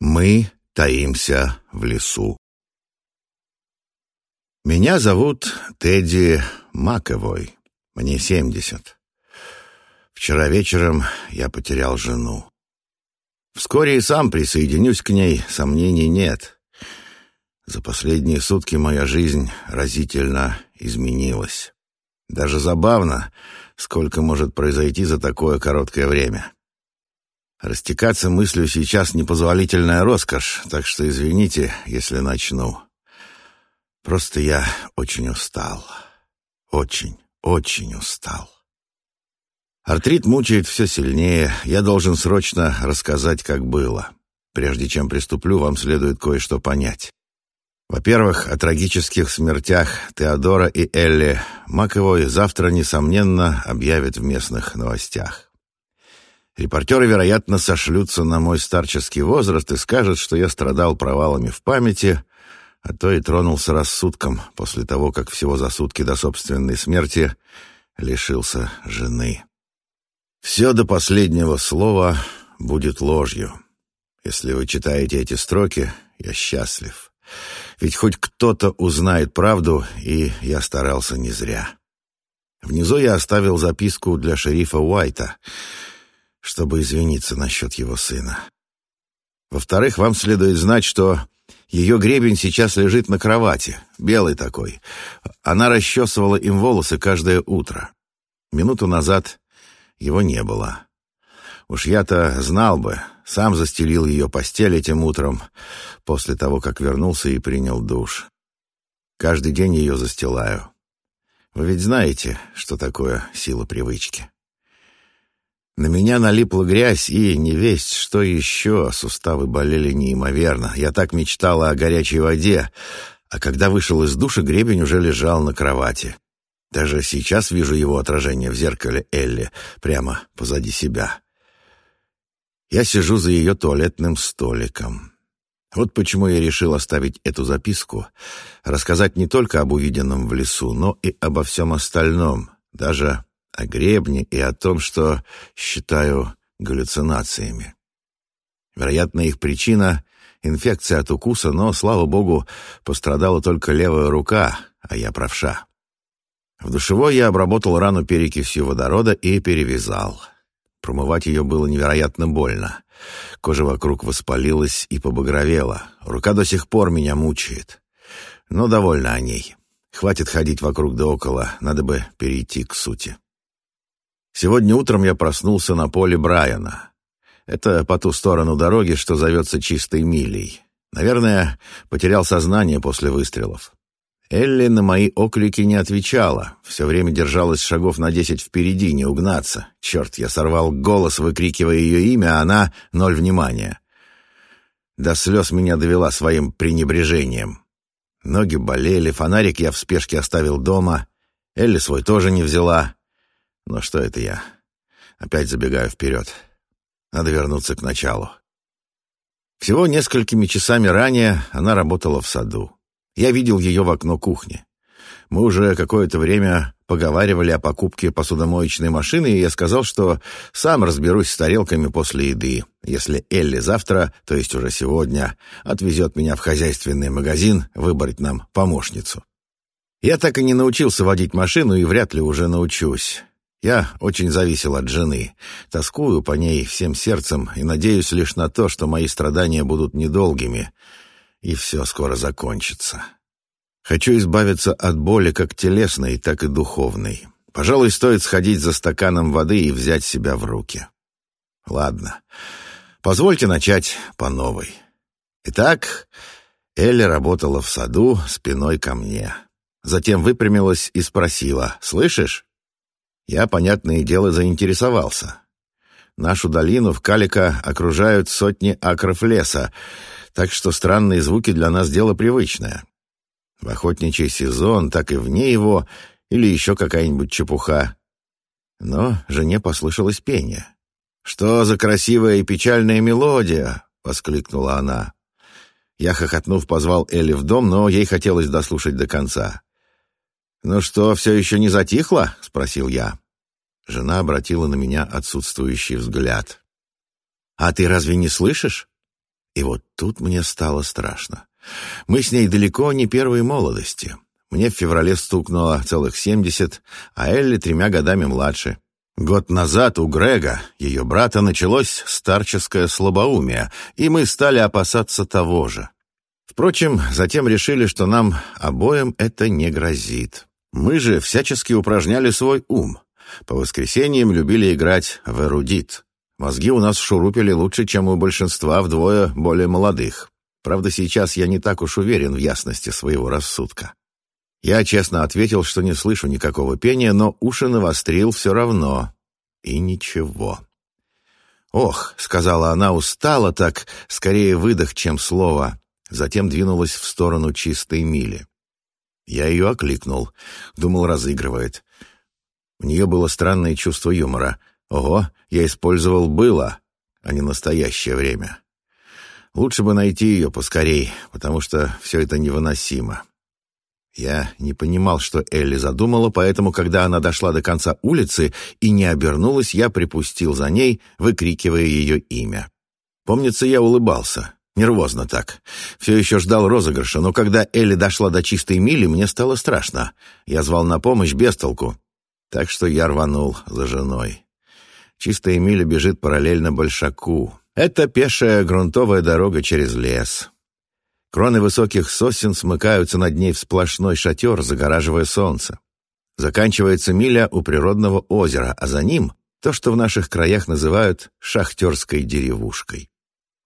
Мы таимся в лесу. Меня зовут Тедди Маковой. Мне семьдесят. Вчера вечером я потерял жену. Вскоре и сам присоединюсь к ней, сомнений нет. За последние сутки моя жизнь разительно изменилась. Даже забавно, сколько может произойти за такое короткое время. Растекаться мыслью сейчас непозволительная роскошь, так что извините, если начну. Просто я очень устал. Очень, очень устал. Артрит мучает все сильнее. Я должен срочно рассказать, как было. Прежде чем приступлю, вам следует кое-что понять. Во-первых, о трагических смертях Теодора и Элли Маковой завтра, несомненно, объявят в местных новостях. Репортеры, вероятно, сошлются на мой старческий возраст и скажут, что я страдал провалами в памяти, а то и тронулся рассудком после того, как всего за сутки до собственной смерти лишился жены. Все до последнего слова будет ложью. Если вы читаете эти строки, я счастлив. Ведь хоть кто-то узнает правду, и я старался не зря. Внизу я оставил записку для шерифа Уайта — чтобы извиниться насчет его сына. Во-вторых, вам следует знать, что ее гребень сейчас лежит на кровати, белый такой. Она расчесывала им волосы каждое утро. Минуту назад его не было. Уж я-то знал бы, сам застелил ее постель этим утром, после того, как вернулся и принял душ. Каждый день ее застилаю. Вы ведь знаете, что такое сила привычки. На меня налипла грязь и не весть, что еще. Суставы болели неимоверно. Я так мечтала о горячей воде, а когда вышел из душа, гребень уже лежал на кровати. Даже сейчас вижу его отражение в зеркале Элли, прямо позади себя. Я сижу за ее туалетным столиком. Вот почему я решил оставить эту записку, рассказать не только об увиденном в лесу, но и обо всем остальном, даже о гребне и о том, что считаю галлюцинациями. Вероятно, их причина — инфекция от укуса, но, слава богу, пострадала только левая рука, а я правша. В душевой я обработал рану перекисью водорода и перевязал. Промывать ее было невероятно больно. Кожа вокруг воспалилась и побагровела. Рука до сих пор меня мучает. Но довольна о ней. Хватит ходить вокруг да около, надо бы перейти к сути. Сегодня утром я проснулся на поле Брайана. Это по ту сторону дороги, что зовется чистой милей. Наверное, потерял сознание после выстрелов. Элли на мои оклики не отвечала, все время держалась шагов на десять впереди, не угнаться. Черт, я сорвал голос, выкрикивая ее имя, а она — ноль внимания. До слез меня довела своим пренебрежением. Ноги болели, фонарик я в спешке оставил дома. Элли свой тоже не взяла. Но что это я? Опять забегаю вперед. Надо вернуться к началу. Всего несколькими часами ранее она работала в саду. Я видел ее в окно кухни. Мы уже какое-то время поговаривали о покупке посудомоечной машины, и я сказал, что сам разберусь с тарелками после еды, если Элли завтра, то есть уже сегодня, отвезет меня в хозяйственный магазин выбрать нам помощницу. Я так и не научился водить машину и вряд ли уже научусь. Я очень зависел от жены, тоскую по ней всем сердцем и надеюсь лишь на то, что мои страдания будут недолгими, и все скоро закончится. Хочу избавиться от боли как телесной, так и духовной. Пожалуй, стоит сходить за стаканом воды и взять себя в руки. Ладно, позвольте начать по новой. Итак, Элли работала в саду спиной ко мне. Затем выпрямилась и спросила, «Слышишь?» Я, понятное дело, заинтересовался. Нашу долину в Калика окружают сотни акров леса, так что странные звуки для нас дело привычное. В охотничий сезон, так и вне его, или еще какая-нибудь чепуха. Но жене послышалось пение. «Что за красивая и печальная мелодия!» — воскликнула она. Я, хохотнув, позвал Элли в дом, но ей хотелось дослушать до конца. «Ну что, все еще не затихло?» — спросил я. Жена обратила на меня отсутствующий взгляд. «А ты разве не слышишь?» И вот тут мне стало страшно. Мы с ней далеко не первой молодости. Мне в феврале стукнуло целых семьдесят, а Элли тремя годами младше. Год назад у Грега, ее брата, началось старческое слабоумие, и мы стали опасаться того же. Впрочем, затем решили, что нам обоим это не грозит. Мы же всячески упражняли свой ум. По воскресеньям любили играть в эрудит. Мозги у нас шурупили лучше, чем у большинства вдвое более молодых. Правда, сейчас я не так уж уверен в ясности своего рассудка. Я честно ответил, что не слышу никакого пения, но уши навострил все равно. И ничего. «Ох», — сказала она, устала так, скорее выдох, чем слово. Затем двинулась в сторону чистой мили. Я ее окликнул. Думал, разыгрывает. У нее было странное чувство юмора. Ого, я использовал «было», а не настоящее время. Лучше бы найти ее поскорей, потому что все это невыносимо. Я не понимал, что Элли задумала, поэтому, когда она дошла до конца улицы и не обернулась, я припустил за ней, выкрикивая ее имя. Помнится, я улыбался. Нервозно так. Все еще ждал розыгрыша, но когда Элли дошла до чистой мили, мне стало страшно. Я звал на помощь без толку. Так что я рванул за женой. Чистая миля бежит параллельно Большаку. Это пешая грунтовая дорога через лес. Кроны высоких сосен смыкаются над ней в сплошной шатер, загораживая солнце. Заканчивается миля у природного озера, а за ним то, что в наших краях называют шахтерской деревушкой.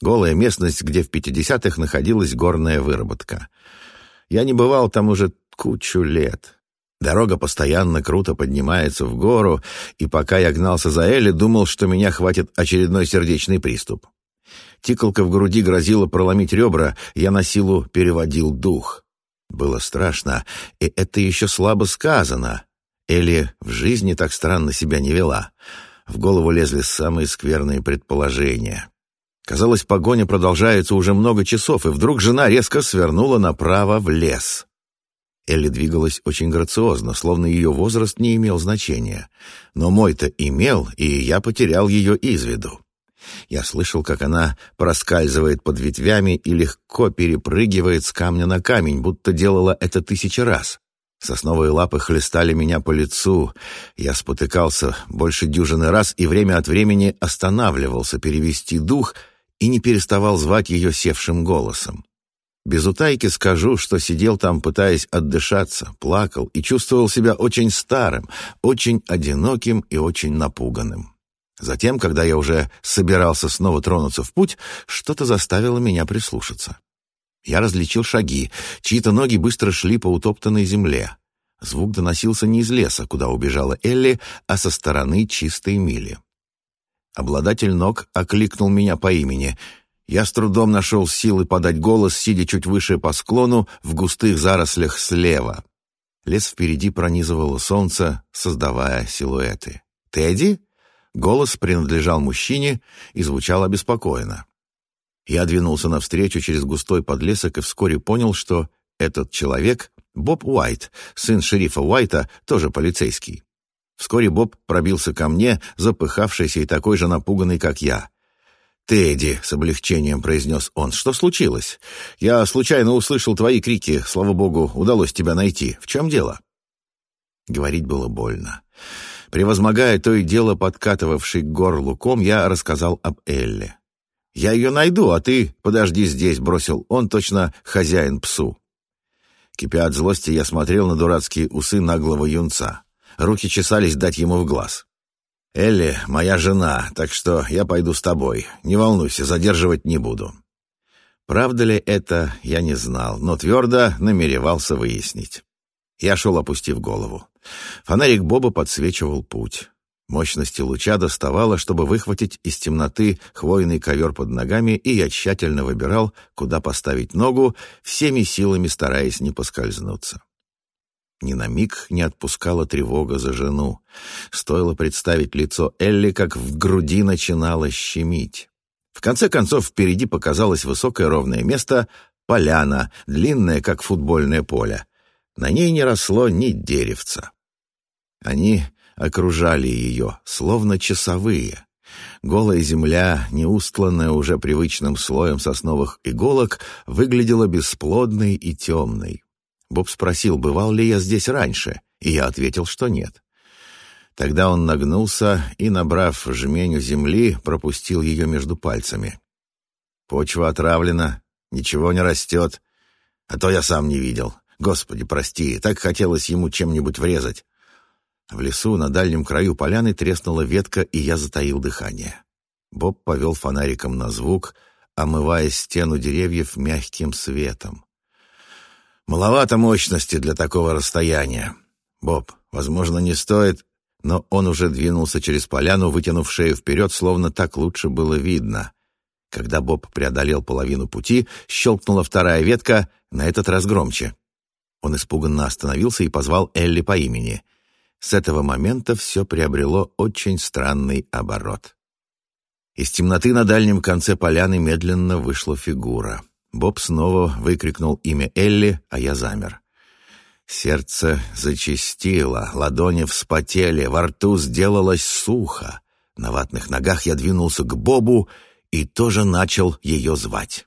Голая местность, где в 50-х находилась горная выработка. Я не бывал там уже кучу лет. Дорога постоянно круто поднимается в гору, и пока я гнался за Элли, думал, что меня хватит очередной сердечный приступ. Тиколка в груди грозила проломить ребра, я на силу переводил дух. Было страшно, и это еще слабо сказано. Элли в жизни так странно себя не вела. В голову лезли самые скверные предположения. Казалось, погоня продолжается уже много часов, и вдруг жена резко свернула направо в лес. Элли двигалась очень грациозно, словно ее возраст не имел значения. Но мой-то имел, и я потерял ее из виду. Я слышал, как она проскальзывает под ветвями и легко перепрыгивает с камня на камень, будто делала это тысячи раз. Сосновые лапы хлестали меня по лицу. Я спотыкался больше дюжины раз и время от времени останавливался перевести дух — и не переставал звать ее севшим голосом. Без утайки скажу, что сидел там, пытаясь отдышаться, плакал и чувствовал себя очень старым, очень одиноким и очень напуганным. Затем, когда я уже собирался снова тронуться в путь, что-то заставило меня прислушаться. Я различил шаги, чьи-то ноги быстро шли по утоптанной земле. Звук доносился не из леса, куда убежала Элли, а со стороны чистой мили. Обладатель ног окликнул меня по имени. Я с трудом нашел силы подать голос, сидя чуть выше по склону в густых зарослях слева. Лес впереди пронизывало солнце, создавая силуэты. «Тедди?» Голос принадлежал мужчине и звучал обеспокоенно. Я двинулся навстречу через густой подлесок и вскоре понял, что этот человек — Боб Уайт, сын шерифа Уайта, тоже полицейский. Вскоре Боб пробился ко мне, запыхавшийся и такой же напуганный, как я. «Тедди», — с облегчением произнес он, — «что случилось? Я случайно услышал твои крики, слава богу, удалось тебя найти. В чем дело?» Говорить было больно. Превозмогая то и дело подкатывавший к горлу ком, я рассказал об Элле. «Я ее найду, а ты подожди здесь», — бросил он, точно хозяин псу. Кипя от злости, я смотрел на дурацкие усы наглого юнца. Руки чесались дать ему в глаз. «Элли — моя жена, так что я пойду с тобой. Не волнуйся, задерживать не буду». Правда ли это, я не знал, но твердо намеревался выяснить. Я шел, опустив голову. Фонарик Боба подсвечивал путь. Мощности луча доставало, чтобы выхватить из темноты хвойный ковер под ногами, и я тщательно выбирал, куда поставить ногу, всеми силами стараясь не поскользнуться. Ни на миг не отпускала тревога за жену. Стоило представить лицо Элли, как в груди начинало щемить. В конце концов, впереди показалось высокое ровное место — поляна, длинная, как футбольное поле. На ней не росло ни деревца. Они окружали ее, словно часовые. Голая земля, неустланная уже привычным слоем сосновых иголок, выглядела бесплодной и темной. Боб спросил, бывал ли я здесь раньше, и я ответил, что нет. Тогда он нагнулся и, набрав жменю земли, пропустил ее между пальцами. «Почва отравлена, ничего не растет, а то я сам не видел. Господи, прости, так хотелось ему чем-нибудь врезать». В лесу на дальнем краю поляны треснула ветка, и я затаил дыхание. Боб повел фонариком на звук, омывая стену деревьев мягким светом. «Маловато мощности для такого расстояния. Боб, возможно, не стоит...» Но он уже двинулся через поляну, вытянув шею вперед, словно так лучше было видно. Когда Боб преодолел половину пути, щелкнула вторая ветка, на этот раз громче. Он испуганно остановился и позвал Элли по имени — с этого момента все приобрело очень странный оборот. Из темноты на дальнем конце поляны медленно вышла фигура. Боб снова выкрикнул имя Элли, а я замер. Сердце зачастило, ладони вспотели, во рту сделалось сухо. На ватных ногах я двинулся к Бобу и тоже начал ее звать.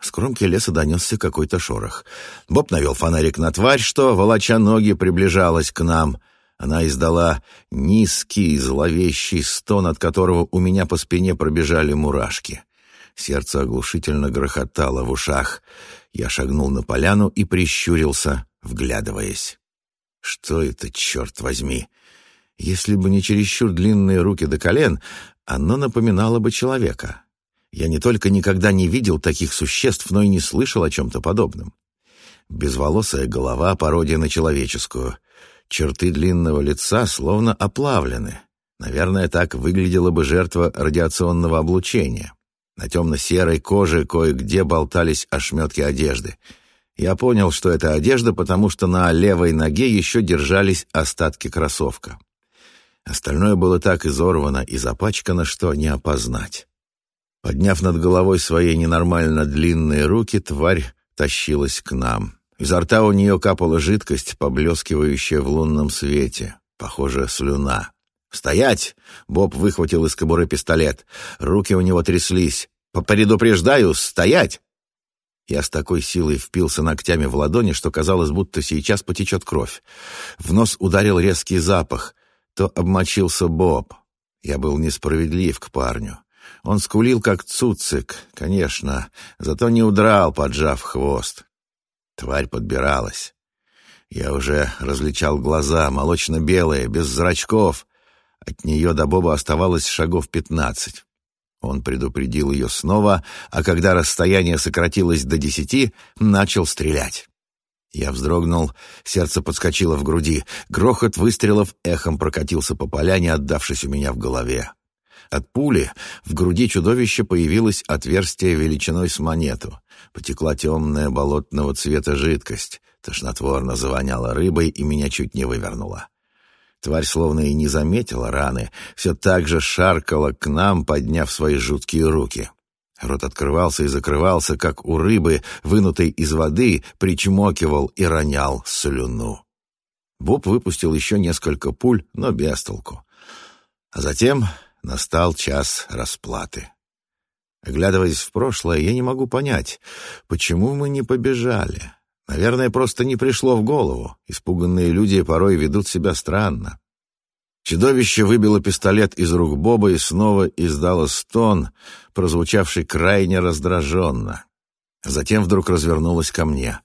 С кромки леса донесся какой-то шорох. Боб навел фонарик на тварь, что, волоча ноги, приближалась к нам. Она издала низкий, зловещий стон, от которого у меня по спине пробежали мурашки. Сердце оглушительно грохотало в ушах. Я шагнул на поляну и прищурился, вглядываясь. Что это, черт возьми? Если бы не чересчур длинные руки до колен, оно напоминало бы человека. Я не только никогда не видел таких существ, но и не слышал о чем-то подобном. Безволосая голова, пародия на человеческую — Черты длинного лица словно оплавлены. Наверное, так выглядела бы жертва радиационного облучения. На темно-серой коже кое-где болтались ошметки одежды. Я понял, что это одежда, потому что на левой ноге еще держались остатки кроссовка. Остальное было так изорвано и запачкано, что не опознать. Подняв над головой свои ненормально длинные руки, тварь тащилась к нам. Изо рта у нее капала жидкость, поблескивающая в лунном свете. Похоже, слюна. «Стоять!» — Боб выхватил из кобуры пистолет. Руки у него тряслись. «Предупреждаю, стоять!» Я с такой силой впился ногтями в ладони, что казалось, будто сейчас потечет кровь. В нос ударил резкий запах. То обмочился Боб. Я был несправедлив к парню. Он скулил, как цуцик, конечно, зато не удрал, поджав хвост. Тварь подбиралась. Я уже различал глаза, молочно-белые, без зрачков. От нее до Боба оставалось шагов пятнадцать. Он предупредил ее снова, а когда расстояние сократилось до десяти, начал стрелять. Я вздрогнул, сердце подскочило в груди. Грохот выстрелов эхом прокатился по поляне, отдавшись у меня в голове. От пули в груди чудовища появилось отверстие величиной с монету. Потекла темная болотного цвета жидкость. Тошнотворно завоняла рыбой и меня чуть не вывернула. Тварь словно и не заметила раны, все так же шаркала к нам, подняв свои жуткие руки. Рот открывался и закрывался, как у рыбы, вынутой из воды, причмокивал и ронял слюну. Боб выпустил еще несколько пуль, но без толку. А затем настал час расплаты. Оглядываясь в прошлое, я не могу понять, почему мы не побежали. Наверное, просто не пришло в голову. Испуганные люди порой ведут себя странно. Чудовище выбило пистолет из рук Боба и снова издало стон, прозвучавший крайне раздраженно. Затем вдруг развернулось ко мне.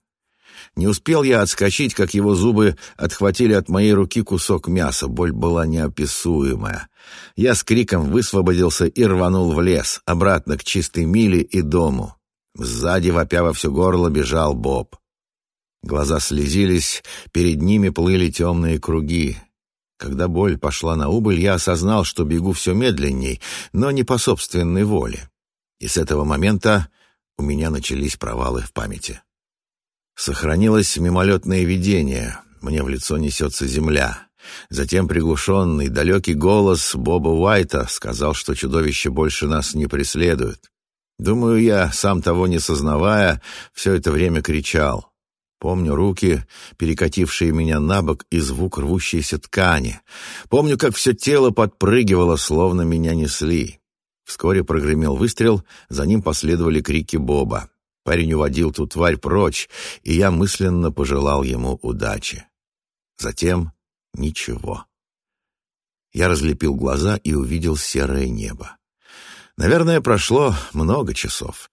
Не успел я отскочить, как его зубы отхватили от моей руки кусок мяса. Боль была неописуемая. Я с криком высвободился и рванул в лес, обратно к чистой миле и дому. Сзади, вопя во все горло, бежал Боб. Глаза слезились, перед ними плыли темные круги. Когда боль пошла на убыль, я осознал, что бегу все медленней, но не по собственной воле. И с этого момента у меня начались провалы в памяти. Сохранилось мимолетное видение. Мне в лицо несется земля. Затем приглушенный, далекий голос Боба Уайта сказал, что чудовище больше нас не преследует. Думаю, я, сам того не сознавая, все это время кричал. Помню руки, перекатившие меня на бок, и звук рвущейся ткани. Помню, как все тело подпрыгивало, словно меня несли. Вскоре прогремел выстрел, за ним последовали крики Боба. Парень уводил ту тварь прочь, и я мысленно пожелал ему удачи. Затем ничего. Я разлепил глаза и увидел серое небо. Наверное, прошло много часов.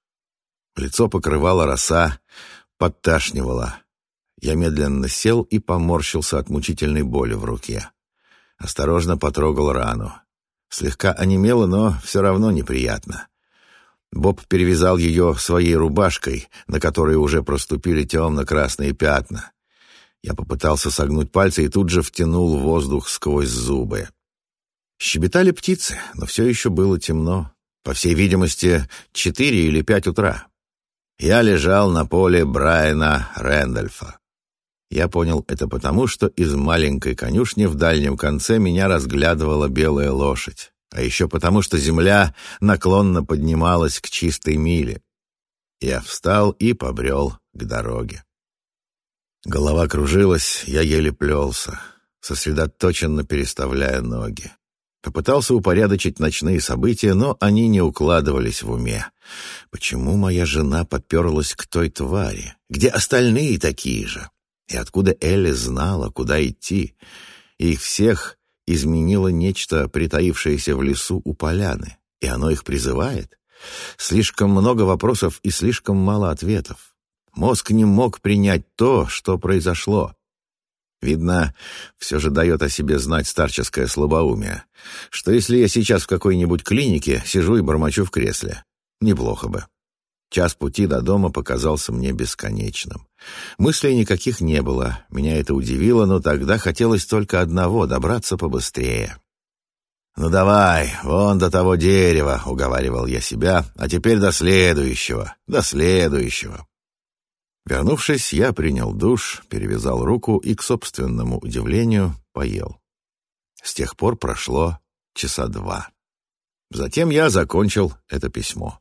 Лицо покрывало роса, подташнивало. Я медленно сел и поморщился от мучительной боли в руке. Осторожно потрогал рану. Слегка онемело, но все равно неприятно. Боб перевязал ее своей рубашкой, на которой уже проступили темно-красные пятна. Я попытался согнуть пальцы и тут же втянул воздух сквозь зубы. Щебетали птицы, но все еще было темно. По всей видимости, четыре или пять утра. Я лежал на поле Брайана Рэндольфа. Я понял это потому, что из маленькой конюшни в дальнем конце меня разглядывала белая лошадь, а еще потому, что земля наклонно поднималась к чистой миле. Я встал и побрел к дороге. Голова кружилась, я еле плелся, сосредоточенно переставляя ноги. Попытался упорядочить ночные события, но они не укладывались в уме. Почему моя жена поперлась к той твари? Где остальные такие же? И откуда Элли знала, куда идти? их всех изменило нечто, притаившееся в лесу у поляны, и оно их призывает? Слишком много вопросов и слишком мало ответов. Мозг не мог принять то, что произошло. Видно, все же дает о себе знать старческое слабоумие. Что если я сейчас в какой-нибудь клинике сижу и бормочу в кресле? Неплохо бы. Час пути до дома показался мне бесконечным. Мыслей никаких не было, меня это удивило, но тогда хотелось только одного — добраться побыстрее. «Ну давай, вон до того дерева», — уговаривал я себя, «а теперь до следующего, до следующего». Вернувшись, я принял душ, перевязал руку и, к собственному удивлению, поел. С тех пор прошло часа два. Затем я закончил это письмо.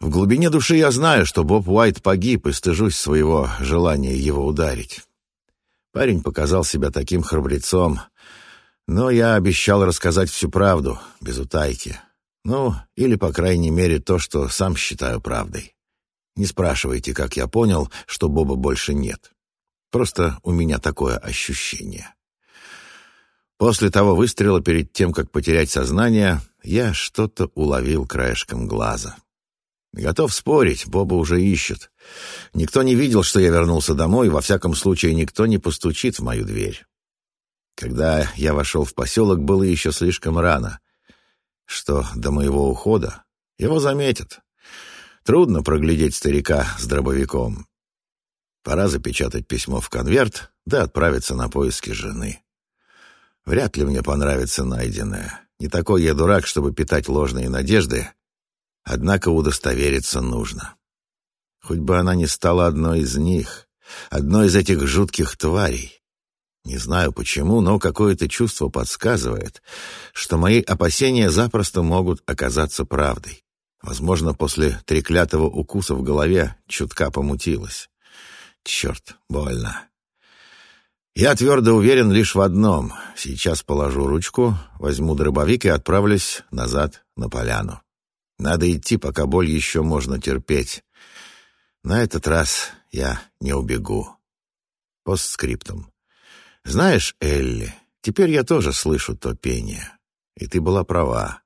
В глубине души я знаю, что Боб Уайт погиб, и стыжусь своего желания его ударить. Парень показал себя таким храбрецом, но я обещал рассказать всю правду, без утайки. Ну, или, по крайней мере, то, что сам считаю правдой. Не спрашивайте, как я понял, что Боба больше нет. Просто у меня такое ощущение. После того выстрела, перед тем, как потерять сознание, я что-то уловил краешком глаза. Готов спорить, Боба уже ищет. Никто не видел, что я вернулся домой, во всяком случае никто не постучит в мою дверь. Когда я вошел в поселок, было еще слишком рано. Что до моего ухода, его заметят. Трудно проглядеть старика с дробовиком. Пора запечатать письмо в конверт, да отправиться на поиски жены. Вряд ли мне понравится найденное. Не такой я дурак, чтобы питать ложные надежды, однако удостовериться нужно. Хоть бы она не стала одной из них, одной из этих жутких тварей. Не знаю почему, но какое-то чувство подсказывает, что мои опасения запросто могут оказаться правдой. Возможно, после треклятого укуса в голове чутка помутилась. Черт, больно. Я твердо уверен лишь в одном. Сейчас положу ручку, возьму дробовик и отправлюсь назад на поляну. Надо идти, пока боль еще можно терпеть. На этот раз я не убегу. Постскриптум. Знаешь, Элли, теперь я тоже слышу то пение. И ты была права.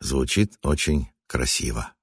Звучит очень красиво.